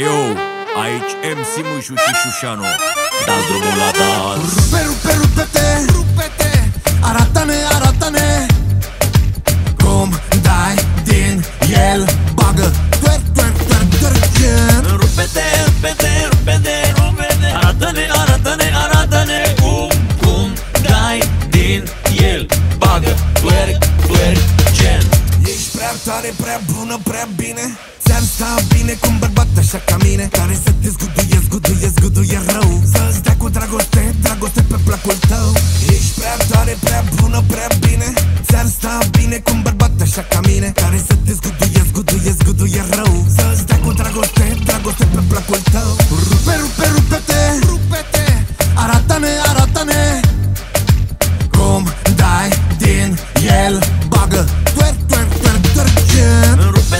Eu, aici MC Mâșu și Șușano Dați drumul la dans Rupe, rupe, rupe-te, rupe-te prea bună, prea bine. Ți-ar sta bine cu un bărbat așa ca mine Care să te zguduie, zguduie, zguduie rău. Să-ți dea cu dragoste, dragoste pe placul tău. Ești prea tare, prea bună, prea bine. Ți-ar sta bine cu un bărbat așa ca mine Care să te zguduie, zguduie, zguduie rău. Să-ți dea cu dragoste, dragoste pe placul tău. Rupe, rupe, rupe-te, rupe-te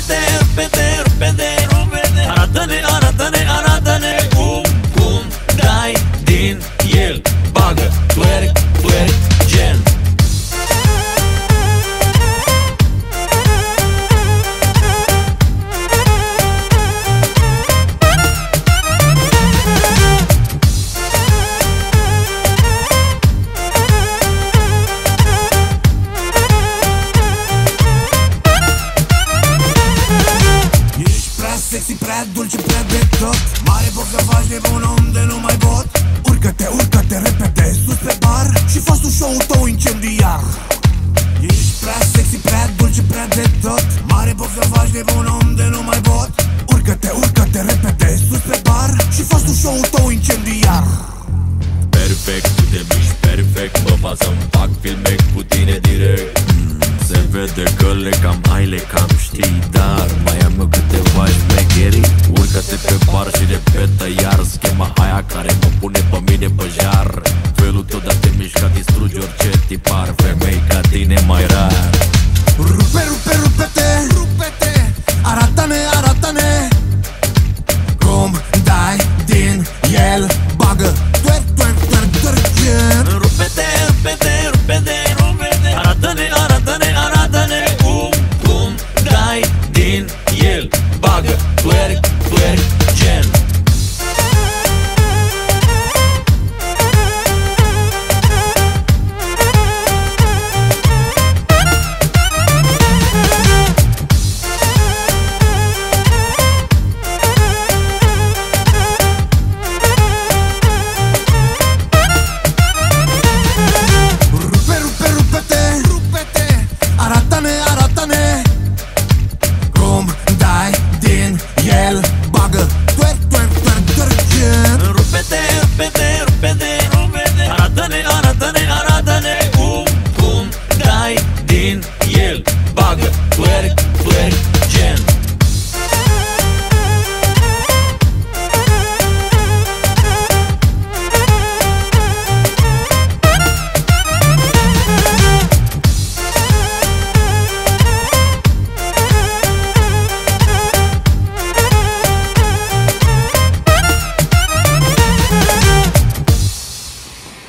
Rupe-te, rupe-te, rupe-te, prea dulce, prea de tot Mare box să faci de bun om de nu mai pot Urcă-te, urcă-te, repede, sus pe bar. Și fă tu show-ul tău incendiar. Ești prea sexy, prea dulce, prea de tot. Mare box să faci de bun om de nu mai pot Urcă-te pe bar și repetă iar Schema aia care mă pune pe mine pe jar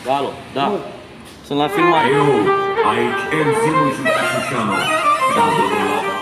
Alo, da. Sunt la filmare. Eu, aici MC Mâșu și Șușano Dați drumul la